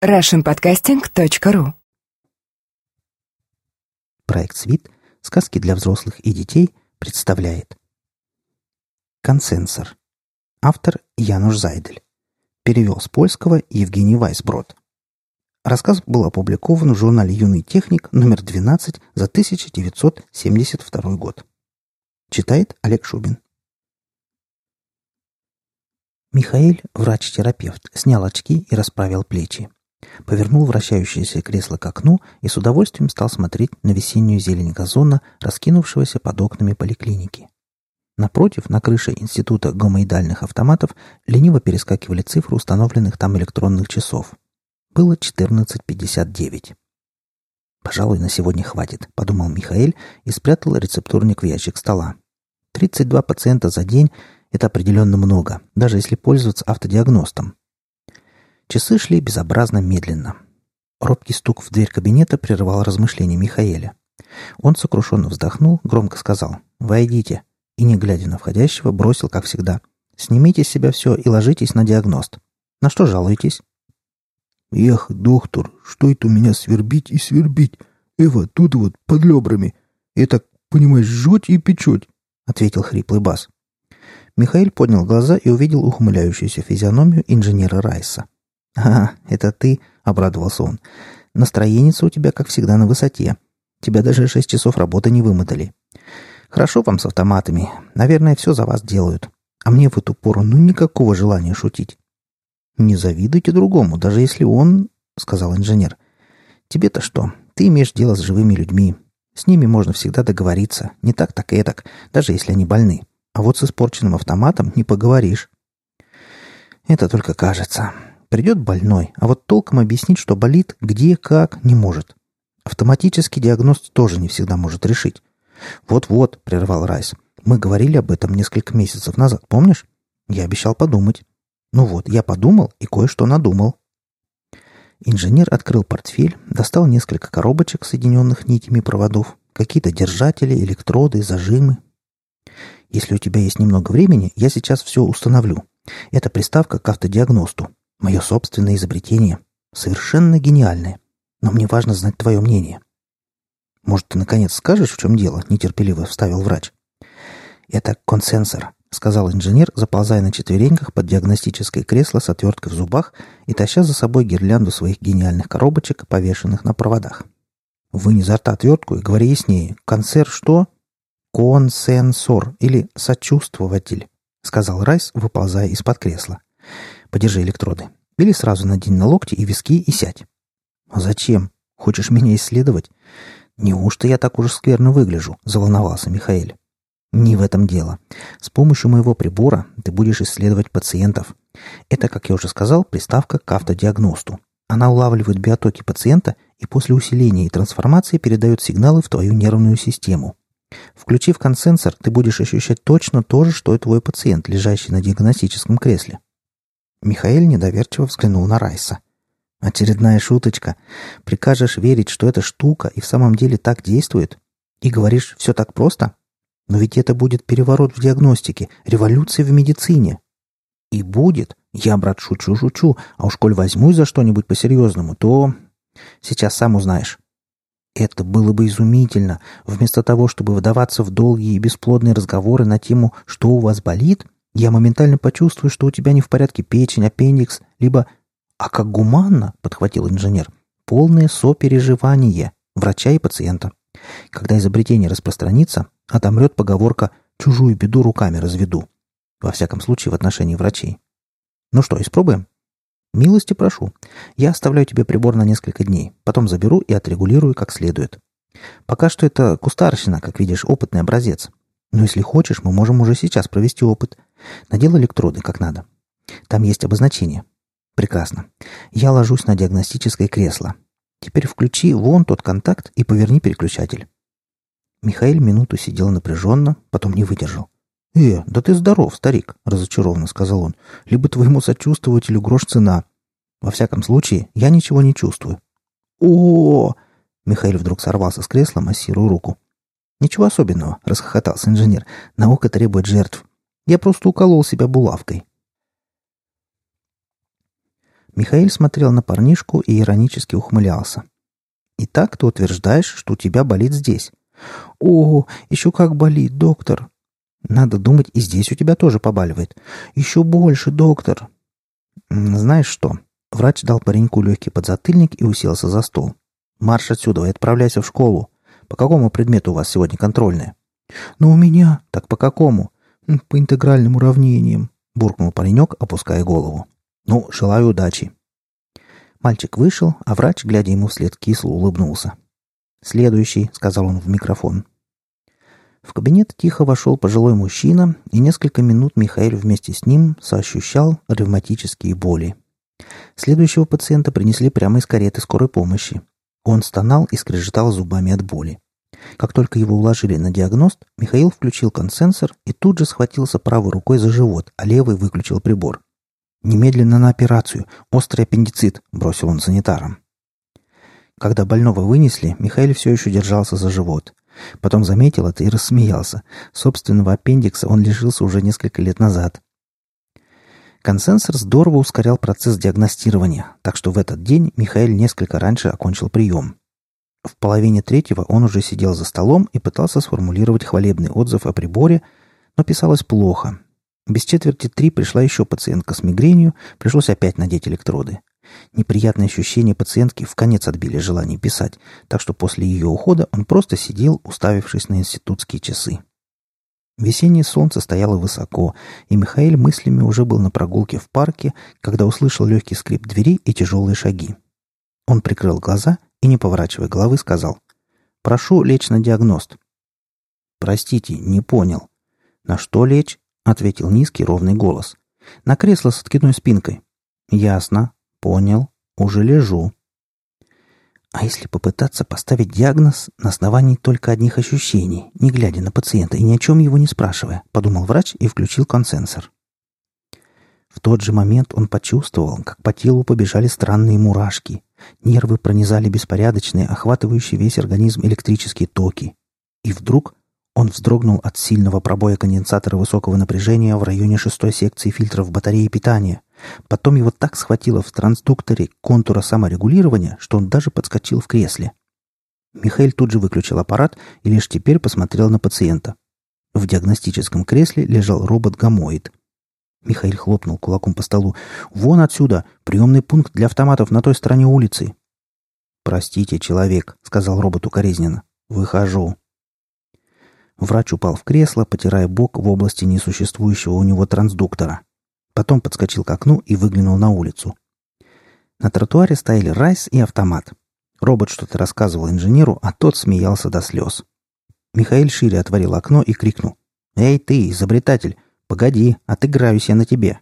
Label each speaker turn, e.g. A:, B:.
A: russianpodcasting.ru
B: Проект «Свит. Сказки для взрослых и детей» представляет Консенсор. Автор Януш Зайдель. Перевел с польского Евгений Вайсброд. Рассказ был опубликован в журнале «Юный техник» номер 12 за 1972 год. Читает Олег Шубин. Михаил, врач-терапевт, снял очки и расправил плечи. Повернул вращающееся кресло к окну и с удовольствием стал смотреть на весеннюю зелень газона, раскинувшегося под окнами поликлиники. Напротив, на крыше Института гомоидальных автоматов, лениво перескакивали цифры установленных там электронных часов. Было 14.59. «Пожалуй, на сегодня хватит», — подумал Михаил и спрятал рецептурник в ящик стола. 32 пациента за день — это определенно много, даже если пользоваться автодиагностом. Часы шли безобразно медленно. Робкий стук в дверь кабинета прервал размышления Михаэля. Он сокрушенно вздохнул, громко сказал «Войдите» и, не глядя на входящего, бросил, как всегда «Снимите с себя все и ложитесь на диагност. На что жалуетесь?»
C: «Эх, доктор, что это у меня свербить и свербить? Эва, тут вот, под ребрами. Это, понимаешь, жжет и печет», — ответил хриплый бас.
B: Михаил поднял глаза и увидел ухмыляющуюся физиономию инженера Райса. «А, это ты?» — обрадовался он. «Настроенница у тебя, как всегда, на высоте. Тебя даже шесть часов работы не вымотали. Хорошо вам с автоматами. Наверное, все за вас делают. А мне в эту пору ну никакого желания шутить». «Не завидуйте другому, даже если он...» — сказал инженер. «Тебе-то что? Ты имеешь дело с живыми людьми. С ними можно всегда договориться. Не так, так и так, даже если они больны. А вот с испорченным автоматом не поговоришь». «Это только кажется. Придет больной, а вот толком объяснить, что болит, где, как, не может. Автоматический диагноз тоже не всегда может решить. «Вот-вот», — прервал Райс, — «мы говорили об этом несколько месяцев назад, помнишь? Я обещал подумать». «Ну вот, я подумал и кое-что надумал». Инженер открыл портфель, достал несколько коробочек, соединенных нитями проводов, какие-то держатели, электроды, зажимы. «Если у тебя есть немного времени, я сейчас все установлю. Это приставка к автодиагносту. Мое собственное изобретение. Совершенно гениальное. Но мне важно знать твое мнение. Может, ты наконец скажешь, в чем дело? Нетерпеливо вставил врач. Это консенсор, сказал инженер, заползая на четвереньках под диагностическое кресло с отверткой в зубах и таща за собой гирлянду своих гениальных коробочек, повешенных на проводах. Вынь изо рта отвертку и говори яснее. Консер что? Консенсор или сочувствователь, сказал Райс, выползая из-под кресла. Подержи электроды. Или сразу надень на локти и виски и сядь. А зачем? Хочешь меня исследовать? Неужто я так уж скверно выгляжу? Заволновался Михаил. Не в этом дело. С помощью моего прибора ты будешь исследовать пациентов. Это, как я уже сказал, приставка к автодиагносту. Она улавливает биотоки пациента и после усиления и трансформации передает сигналы в твою нервную систему. Включив консенсор, ты будешь ощущать точно то же, что и твой пациент, лежащий на диагностическом кресле. Михаил недоверчиво взглянул на Райса. «Очередная шуточка. Прикажешь верить, что эта штука и в самом деле так действует? И говоришь, все так просто? Но ведь это будет переворот в диагностике, революция в медицине». «И будет. Я, брат, шучу-шучу, а уж коль возьмусь за что-нибудь по-серьезному, то... Сейчас сам узнаешь». Это было бы изумительно. Вместо того, чтобы вдаваться в долгие и бесплодные разговоры на тему «что у вас болит?», я моментально почувствую, что у тебя не в порядке печень, аппендикс, либо... А как гуманно, подхватил инженер, полное сопереживание врача и пациента. Когда изобретение распространится, отомрет поговорка «чужую беду руками разведу». Во всяком случае, в отношении врачей. Ну что, испробуем? Милости прошу. Я оставляю тебе прибор на несколько дней. Потом заберу и отрегулирую как следует. Пока что это кустарщина, как видишь, опытный образец. Но если хочешь, мы можем уже сейчас провести опыт. Надел электроды как надо. Там есть обозначение. Прекрасно. Я ложусь на диагностическое кресло. Теперь включи вон тот контакт и поверни переключатель. Михаил минуту сидел напряженно, потом не выдержал. «Э, да ты здоров, старик», — разочарованно сказал он. «Либо твоему сочувствователю грош цена. Во всяком случае, я ничего не чувствую». «О!» — Михаил вдруг сорвался с кресла, массируя руку. «Ничего особенного», — расхохотался инженер. «Наука требует жертв. Я просто уколол себя булавкой. Михаил смотрел на парнишку и иронически ухмылялся. «Итак, ты утверждаешь, что у тебя болит здесь?» «О, еще как болит, доктор!» «Надо думать, и здесь у тебя тоже побаливает. Еще больше, доктор!» «Знаешь что?» Врач дал пареньку легкий подзатыльник и уселся за стол. «Марш отсюда и отправляйся в школу. По какому предмету у вас сегодня контрольная?» «Но у меня...» «Так по какому?» «По интегральным уравнениям», — буркнул паренек, опуская голову. «Ну, желаю удачи». Мальчик вышел, а врач, глядя ему вслед, кисло улыбнулся. «Следующий», — сказал он в микрофон. В кабинет тихо вошел пожилой мужчина, и несколько минут Михаил вместе с ним соощущал ревматические боли. Следующего пациента принесли прямо из кареты скорой помощи. Он стонал и скрежетал зубами от боли. Как только его уложили на диагност, Михаил включил консенсор и тут же схватился правой рукой за живот, а левой выключил прибор. «Немедленно на операцию! Острый аппендицит!» – бросил он санитарам. Когда больного вынесли, Михаил все еще держался за живот. Потом заметил это и рассмеялся. Собственного аппендикса он лишился уже несколько лет назад. Консенсор здорово ускорял процесс диагностирования, так что в этот день Михаил несколько раньше окончил прием. В половине третьего он уже сидел за столом и пытался сформулировать хвалебный отзыв о приборе, но писалось плохо. Без четверти три пришла еще пациентка с мигренью, пришлось опять надеть электроды. Неприятные ощущения пациентки в конец отбили желание писать, так что после ее ухода он просто сидел, уставившись на институтские часы. Весеннее солнце стояло высоко, и Михаил мыслями уже был на прогулке в парке, когда услышал легкий скрип двери и тяжелые шаги. Он прикрыл глаза и, не поворачивая головы, сказал «Прошу лечь на диагност». «Простите, не понял». «На что лечь?» — ответил низкий ровный голос. «На кресло с откидной спинкой». «Ясно. Понял. Уже лежу». А если попытаться поставить диагноз на основании только одних ощущений, не глядя на пациента и ни о чем его не спрашивая, подумал врач и включил консенсор. В тот же момент он почувствовал, как по телу побежали странные мурашки. Нервы пронизали беспорядочные, охватывающие весь организм электрические токи. И вдруг он вздрогнул от сильного пробоя конденсатора высокого напряжения в районе шестой секции фильтров батареи питания. Потом его так схватило в трансдукторе контура саморегулирования, что он даже подскочил в кресле. Михаил тут же выключил аппарат и лишь теперь посмотрел на пациента. В диагностическом кресле лежал робот-гамоид. Михаил хлопнул кулаком по столу. «Вон отсюда! Приемный пункт для автоматов на той стороне улицы!» «Простите, человек», — сказал робот укоризненно. «Выхожу». Врач упал в кресло, потирая бок в области несуществующего у него трансдуктора. Потом подскочил к окну и выглянул на улицу. На тротуаре стояли Райс и автомат. Робот что-то рассказывал инженеру, а тот смеялся до слез. Михаил шире отворил окно и крикнул. «Эй ты, изобретатель, «Погоди, отыграюсь я на тебе».